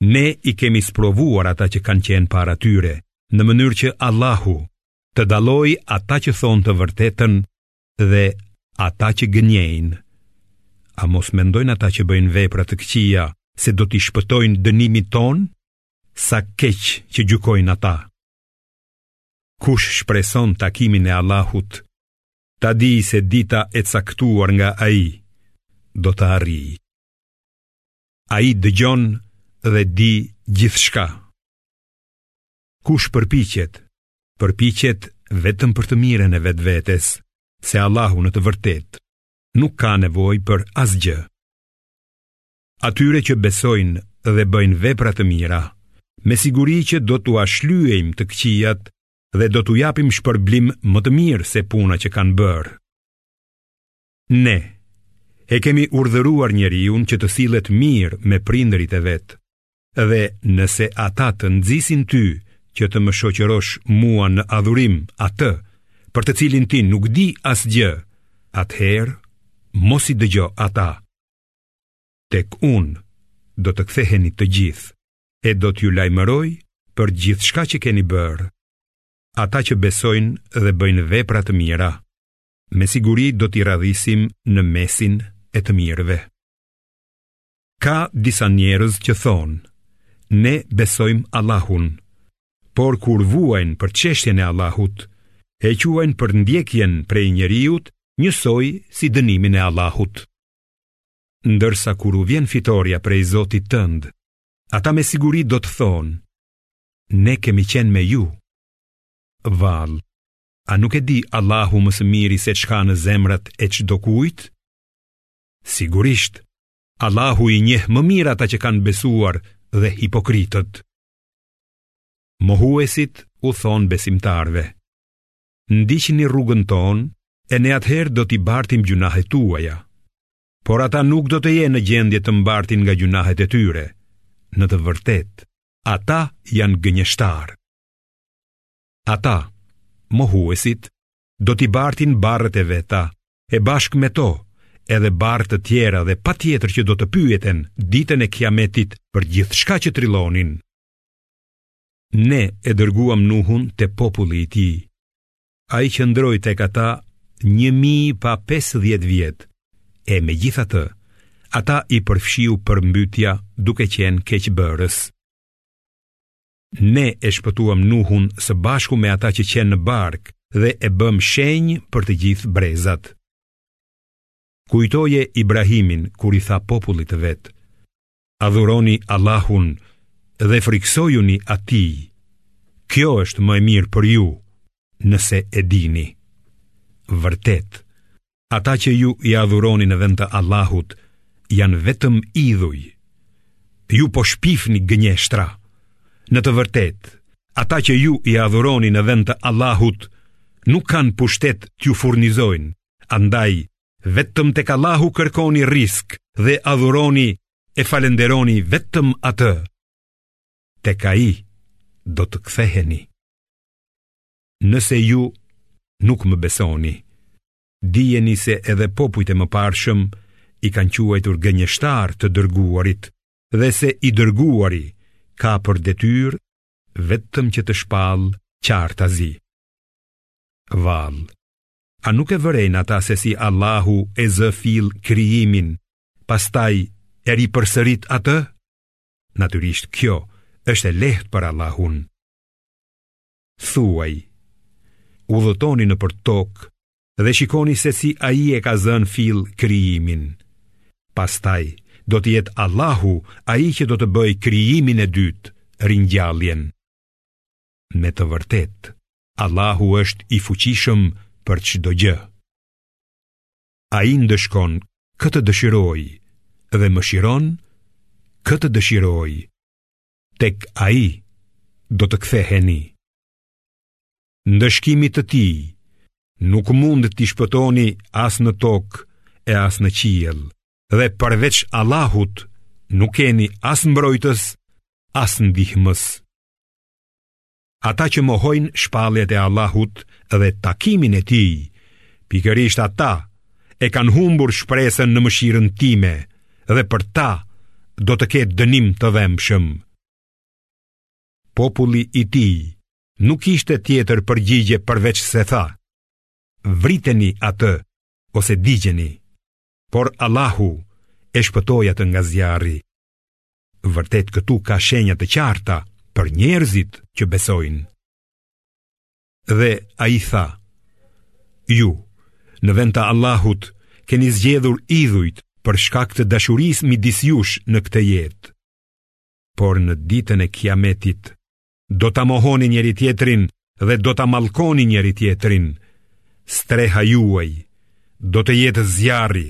Ne i kemi sprovuar ata që kanë qenë para tyre, në mënyrë që Allahu të dallojë ata që thonë të vërtetën dhe ata që gënjejnë. A mos mendojnë ata që bëjnë vepra të këqia se do t'i shpëtojnë dënimit tonë? Sa keq që gjykojnë ata. Kush shpreson takimin e Allahut, ta dijë se dita e caktuar nga ai do të arrijë. Ai dëgjon dhe di gjithçka. Kush përpiqet, përpiqet vetëm për të mirën e vetvetes, se Allahu në të vërtetë nuk ka nevojë për asgjë. Atyre që besojnë dhe bëjnë vepra të mira, me siguri që do t'ua shlyejmë të këqijat dhe do t'u japim shpërblim më të mirë se puna që kanë bërë. Ne e kemi urdhëruar njeriun që të sillet mirë me prindërit e vet. Dhe nëse ata të nxisin ty që të më shoqërosh mua në adhurim atë për të cilin ti nuk di asgjë, atëherë mos i dëgjo ata. Tek unë do të ktheheni të gjithë e do t'ju lajmëroj për gjithçka që keni bërë. Ata që besojnë dhe bëjnë vepra të mira, me siguri do t'i radhisim në mesin e të mirëve. Ka disa njerëz që thonë, ne besojmë Allahun, por kur vuajnë për çështjen e Allahut, e quajnë përndjekjen prej njeriut njësoj si dënimin e Allahut. Ndërsa kur u vjen fitorja prej Zotit tënd, ata me siguri do të thonë, ne kemi qenë me ju. Vallë, A nuk e di Allahu më së miri se ç'ka në zemrat e çdokujt? Sigurisht, Allahu i njeh më mirë ata që kanë besuar dhe hipokritët. Mohuesit u thonë besimtarëve, ndiqni rrugën tonë e ne atëherë do t'i bartim gjynahet tuaja, por ata nuk do të jenë në gjendje të mbartin nga gjynahet e tyre, në të vërtetë, ata janë gënjeshtarë. Ata, mohuesit, do t'i bartin barrët e veta, e bashkë me to, edhe barrë të tjera dhe patjetër që do të pyeten ditën e kiametit për gjithçka që trillonin. Ne e dërguam Nuhun te populli i tij. Ai qëndroi tek ata një mijë pa 50 vjet, e megjithatë, ata i përfshiu përmbytja duke qenë keqbërës. Ne e shpëtuam Nuhun së bashku me ata që qenë në barkë dhe e bëmë shenjë për të gjithë brezat. Kujtoje Ibrahimin kur i tha popullit të vet: Adhuroni Allahun dhe frikësojuni Atij. Kjo është më e mirë për ju, nëse e dini. Vërtet, Ata që ju i adhuroni në vend të Allahut janë vetëm idhuj. Ju po shpifni gënjeshtra. Në të vërtetë, ata që ju i adhuroni në vend të Allahut nuk kanë pushtet t'ju furnizojnë. Andaj, vetëm tek Allahu kërkoni rrisk dhe adhuroni e falënderoni vetëm atë. Tek ai do të ktheheni. Nëse ju nuk më besoni, dijeni se edhe popujt e mëparshëm i kanë quajtur gënjeshtarë të dërguarit dhe se i dërguari ka për detyrë vetëm që të shpallë qartazi. Vallë, a nuk e vërejnë ata se si Allahu e zë fill krijimin, pastaj e ripërsërit atë? Natyrisht kjo është e lehtë për Allahun. Thuaj, udhëtoni nëpër tokë dhe shikoni se si ai e ka zënë fill krijimin. Pastaj, do të jetë Allahu ai që do të bëjë krijimin e dytë, ringjalljen. Me të vërtetë, Allahu është i fuqishëm për çdo gjë. Ai ndëshkon kë të dëshirojë dhe mëshiron kë të dëshirojë. tek ai do të ktheheni. Ndëshkimit të tij nuk mund t'i shpëtoni as në tokë e as në qiell, dhe përveç Allahut nuk keni as mbrojtës, as ndihmës. Ata që mohojnë shpalljet e Allahut dhe takimin e tij, pikërisht ata e kanë humbur shpresën në mëshirën time dhe për ta do të ketë dënim të dhembshëm. Populli i tij nuk kishte tjetër përgjigje përveçse tha: Vriteni atë ose digjeni. Por Allahu e shpëtoi atë nga zjarri. Vërtet këtu ka shenja të qarta për njerëzit që besojnë. Dhe ai tha, ju, në vend të Allahut, keni zgjedhur idhujt për shkak të dashurisë midis jush në këtë jetë. Por në ditën e kiametit, do ta mohoni njëri-tjetrin dhe do ta mallkoni njëri-tjetrin. Streha juaj do të jetë zjarri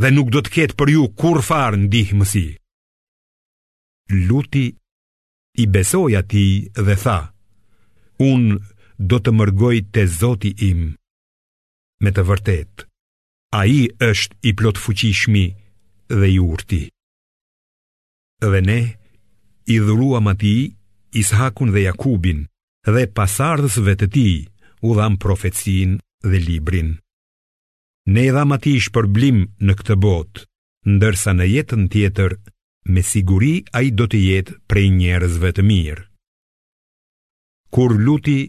dhe nuk do të ketë për ju kurrfarë ndihmësi. Luti i besoi atij dhe tha: Unë do të mërgoj te Zoti im. Me të vërtetë, ai është i plotfuqishmi dhe i urti. Dhe ne i dhuruam atij Ishakun dhe Jakubin dhe pasardhësve të tij u dhamë profecinë dhe librin. Ne i dhamë atij shpërblim në këtë botë, ndërsa në jetën tjetër me siguri ai do të jetë prej njerëzve të mirë. Kur Luti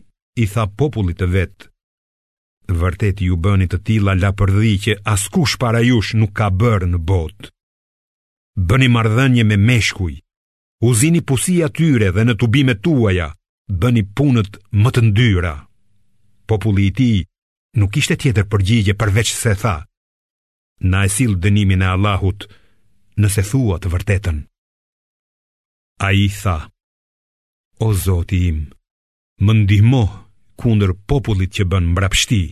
i tha popullit të vet, vërtet ju bëni të tilla lapërdhi që askush para jush nuk ka bërë në botë. bëni marrëdhënie me meshkuj, u zini pusi atyre dhe në tubimet tuaja, bëni punët më të ndyra. Populli i tij nuk kishte tjetër përgjigje përveç se tha, na e sill dënimin e Allahut nëse thua të vërtetën. Ai tha, o zoti im, më ndihmo kundër popullit që bën mbrapshti.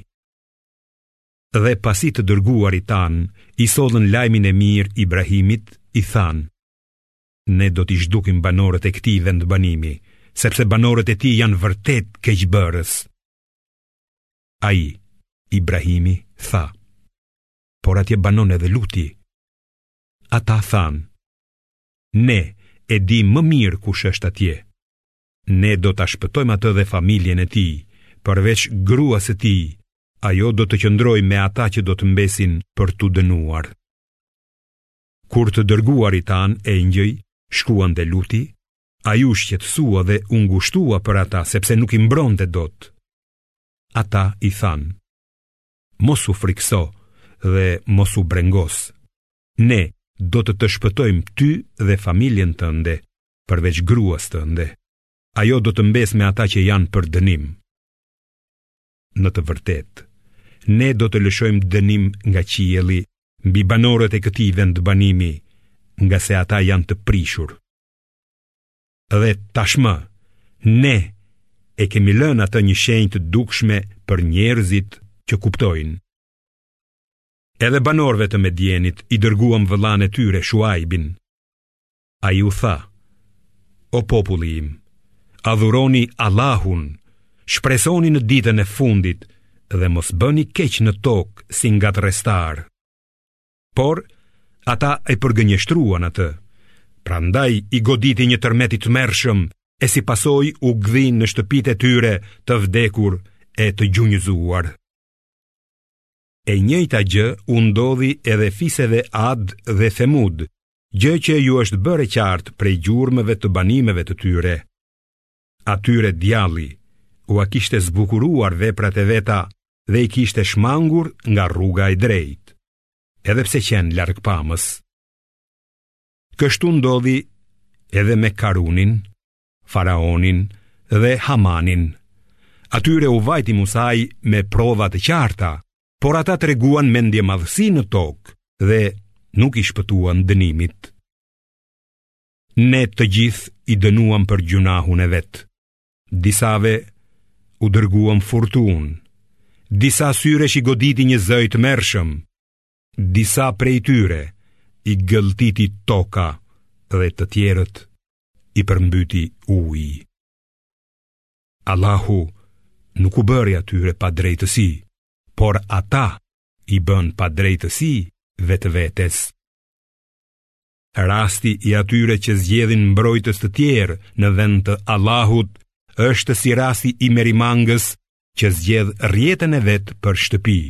Dhe pasi të dërguarit tanë i sollën lajmin e mirë Ibrahimit, i thanë, Ne do t'i zhdukim banorët e këtij vendbanimi, sepse banorët e tij janë vërtet keqbërës. Ai, Ibrahimi, tha, por atje banon edhe Luti. Ata thanë, ne e dimë mirë kush është atje. Ne do ta shpëtojmë atë dhe familjen e tij, përveç gruas së tij, ajo do të qëndrojë me ata që do të mbesin për t'u dënuar. Kur të dërguarit tanë engjëj shkuan te Luti, ai u shqetësua dhe u ngushtua për ata sepse nuk i mbronte dot. Ata i thanë: Mos u frikëso dhe mos u brengos. Ne do të të shpëtojmë ty dhe familjen tënde, përveç gruas tënde. Ajo do të mbesë me ata që janë për dënim. Në të vërtetë, ne do të lëshojmë dënim nga qielli mbi banorët e këtij vendbanimi, ngase ata janë të prishur. Dhe tashmë, ne e kemi lënë atë një shenjë të dukshme për njerëzit që kuptojnë. Edhe banorëve të Medjenit i dërguam vëllanë e tyre Shuajbin. Ai u tha: O populli im, adhuroni Allahun, shpresoni në ditën e fundit dhe mos bëni keq në tokë si ngatërrestarë. Por, ata e përgënjeshtruan atë, prandaj i goditi një tërmet i tmerrshëm e si pasojë u gdhinë në shtëpitë e tyre të vdekur e të gjunjëzuar. E njëjta gjë u ndodhi edhe fiseve Ad dhe Themud, gjë që ju është bërë e qartë prej gjurmëve të banimeve të tyre. Atyre djalli ua kishte zbukuruar veprat e veta dhe i kishte shmangur nga rruga e drejtë, edhe pse qenë largpamës. Kështu ndodhi edhe me Karunin, faraonin dhe Hamanin. Atyre u vajti Musai me prova të qarta, por ata treguan mendjemadhësi në tokë dhe nuk i shpëtuan dënimit. Ne të gjithë i dënuam për gjynahun e vet. Disave u dërguam furtunë. Disa syresh i goditi një zë i tmerrshëm. Disa prej tyre i gëlltiti toka dhe të tjerët i përmbyti uji. Allahu nuk u bëri atyre padrejtësi, por ata i bënë padrejtësi vetëvetes. Rasti i atyre që zgjedhin mbrojtës të tjerë në vend të Allahut është si rasti i merimangës që zgjedh rrjetën e vet për shtëpi.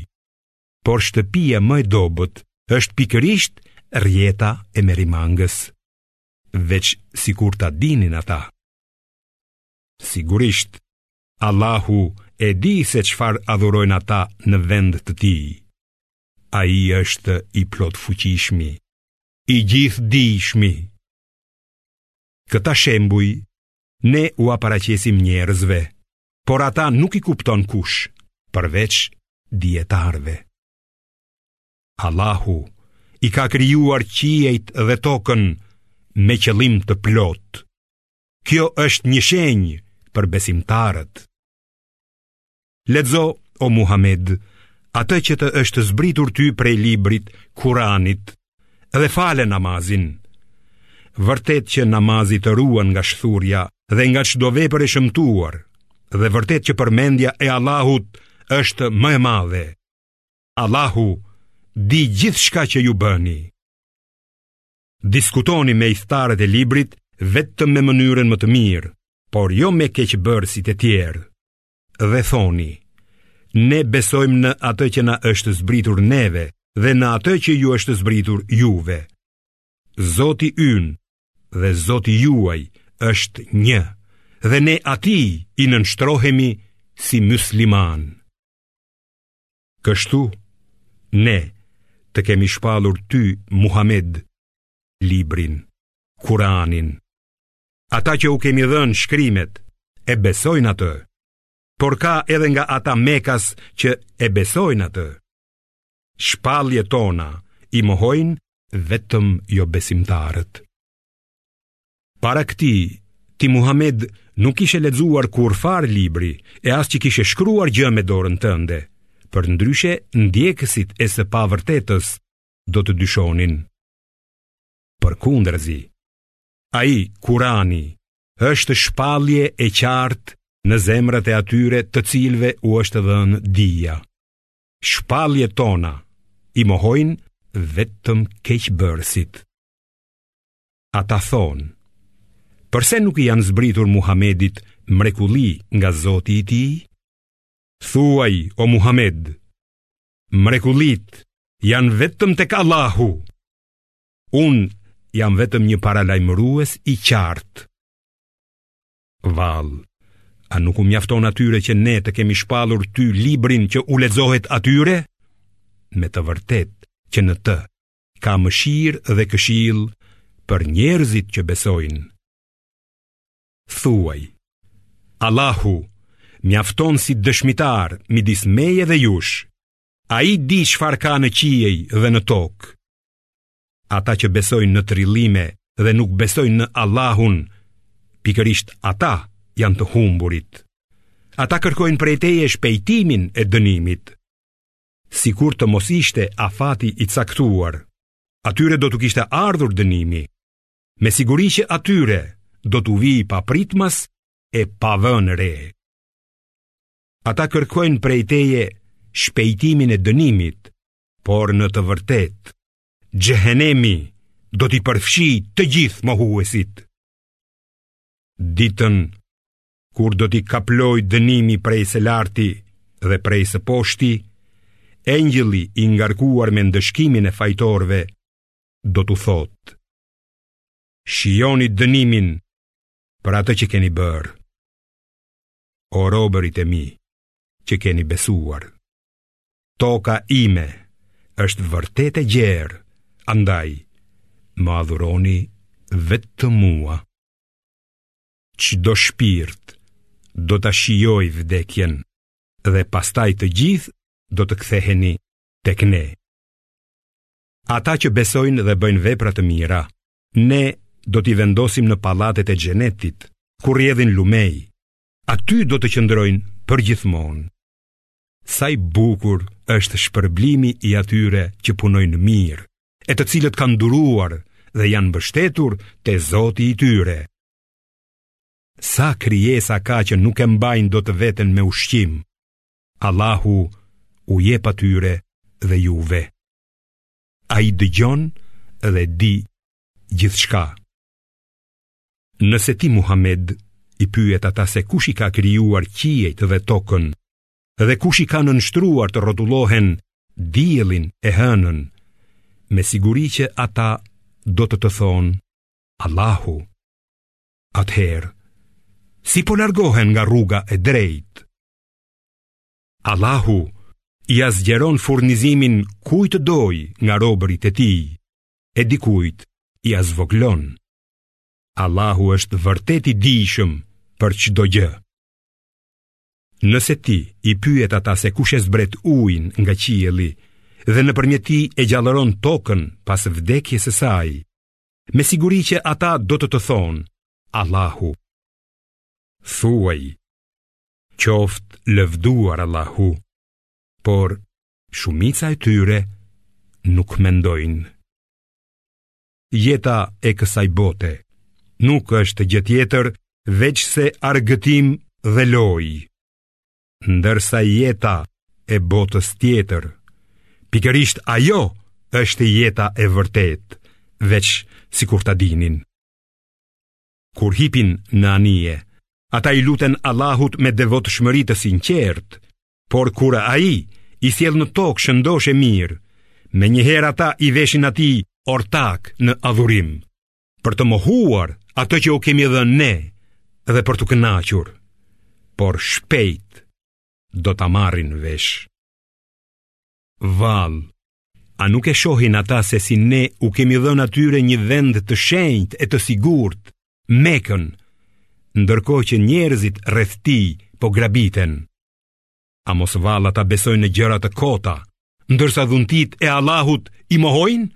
Por shtëpia më e dobët është pikërisht rrjeta e merimangës. veç sikur ta dinin ata. Sigurisht, Allahu e di se çfarë adhurojnë ata në vend të tij. Ai është i plotfuqishmi, i gjithëdijshmi. Këta shembuj ne ua paraqesim njerëzve, por ata nuk i kupton kush, përveç dijetarëve. Allahu i ka krijuar qiejt dhe tokën me qëllim të plotë. Kjo është një shenjë për besimtarët. Lexo o Muhamed, atë që të është zbritur ty prej librit, Kuranit, dhe fale namazin. Vërtet që namazi të ruan nga shthurja dhe nga çdo vepër e shëmtuar, dhe vërtet që përmendja e Allahut është më e madhe. Allahu di gjithçka që ju bëni. Diskutoni me ithtarët e librit vetëm me mënyrën më të mirë, por jo me keqbërësit e tjerë. Dhe thoni, ne besojmë në atë që na është zbritur neve dhe në atë që ju është zbritur juve. Zoti ynë dhe Zoti juaj është një dhe ne atij i nënshtrohemi si muslimanë. Kështu, ne të kemi shpallur ty, Muhammed, librin, kuranin. Ata që u kemi dhënë shkrimet, e besojnë atë, por ka edhe nga ata mekas që e besojnë atë. Shpalljet tona i mohojnë vetëm jobesimtarët. Para këtij, ti Muhammed nuk kishe lexuar kurrfarë libri e as që kishe shkruar gjë me dorën tënde, përndryshe ndjekësit e së pavërtetës do të dyshonin. Përkundrazi, ai kurani është shpallje e qartë në zemrat e atyre të cilëve u është dhënë dija. Shpalljet tona i mohojnë vetëm keqbërësit. Ata thonë, përse nuk i janë zbritur Muhamedit mrekulli nga Zoti i tij? Thuaj o Muhamed, mrekullitë janë vetëm tek Allahu. Unë jam vetëm një paralajmërues i qartë. Vallë, a nuk u mjafton atyre që ne të kemi shpallur ty librin që u lexohet atyre? Me të vërtetë që në të ka mëshirë dhe këshillë për njerëzit që besojnë. Thuaj, Allahu mjafton si dëshmitar midis meje dhe jush, ai di çfarë ka në qiej dhe në tokë. Ata që besojnë në trillime dhe nuk besojnë në Allahun, pikërisht ata janë të humburit. Ata kërkojnë prej teje shpejtimin e dënimit. sikur të mos ishte afati i caktuar, atyre do t'u kishte ardhur dënimi, me siguri që atyre do t'u vijë papritmas e pa vënë re. Ata kërkojnë prej teje shpejtimin e dënimit, por në të vërtetë, xhehenemi do t'i përfshijë të gjithë mohuesit. Ditën kur do t'i kaplojë dënimi prej së larti dhe prej së poshti, engjëlli i ngarkuar me ndëshkimin e fajtorëve, do t'u thotë, shijoni dënimin për atë që keni bërë, o robërit e mi që keni besuar, toka ime është vërtet e gjerë, andaj, më adhuroni vetëm mua. Çdo shpirt do ta shijojë vdekjen dhe pastaj të gjithë do të ktheheni tek ne. Ata që besojnë dhe bëjnë vepra të mira, ne do t'i vendosim në pallatet e xhennetit, ku rrjedhin lumenj. Aty do të qëndrojnë përgjithmonë. Sa i bukur është shpërblimi i atyre që punojnë mirë, e të cilët kanë duruar dhe janë mbështetur te Zoti i tyre. Sa krijesa ka që nuk e mbajnë dot veten me ushqim. Allahu u jep atyre dhe juve. Ai dëgjon dhe di gjithçka. Nëse ti Muhamed i pyet ata se kush i ka krijuar qiejt dhe tokën dhe kush i ka nënshtruar të rrotullohen diellin e hënën, me siguri që ata do të të thonë Allahu. Atëherë, si po largohen nga rruga e drejtë? Allahu ia zgjeron furnizimin kujt të dojë nga robërit e tij, e dikujt ia zvogëlon. Allahu është vërtet i dijshëm për çdo gjë. Nëse ti i pyet ata se kush e zbret ujin nga qielli dhe nëpërmjet tij e gjallëron tokën pas vdekjes së saj, me siguri që ata do të të thonë, Allahu. Thuaj, qoftë lëvduar Allahu, por shumica e tyre nuk mendojnë. jeta e kësaj bote nuk është gjë tjetër veçse argëtim dhe lojë. Ndërsa jeta e botës tjetër, pikërisht ajo është jeta e vërtetë, veç sikur ta dinin. Kur hipin në anije, ata i luten Allahut me devotshmëri të sinqertë, Por kur ai i sjell në tokë shëndoshë e mirë, menjëherë ata i veshin atij ortak në adhurim, për të mohuar atë që u kemi dhënë ne dhe për t'u kënaqur, por shpejt do ta marrin vesh. Vallë, a nuk e shohin ata se si ne u kemi dhënë atyre një vend të shenjtë e të sigurt, Mekën, ndërkohë që njerëzit rreth tij po grabiten. A mos vallë ata besojnë në gjëra të kota, ndërsa dhuntitë e Allahut i mohojnë?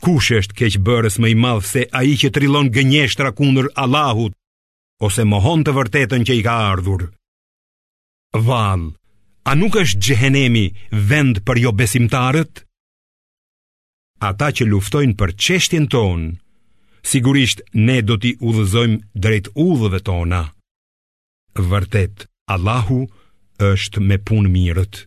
Kush është keqbërës më i madh se ai që trillon gënjeshtra kundër Allahut, ose mohon të vërtetën që i ka ardhur? Vallë, a nuk është xhehenemi vend për jobesimtarët? Ata që luftojnë për çështjen tonë, sigurisht ne do t'i udhëzojmë drejt udhëve tona. Vërtet, Allahu është me punëmirët.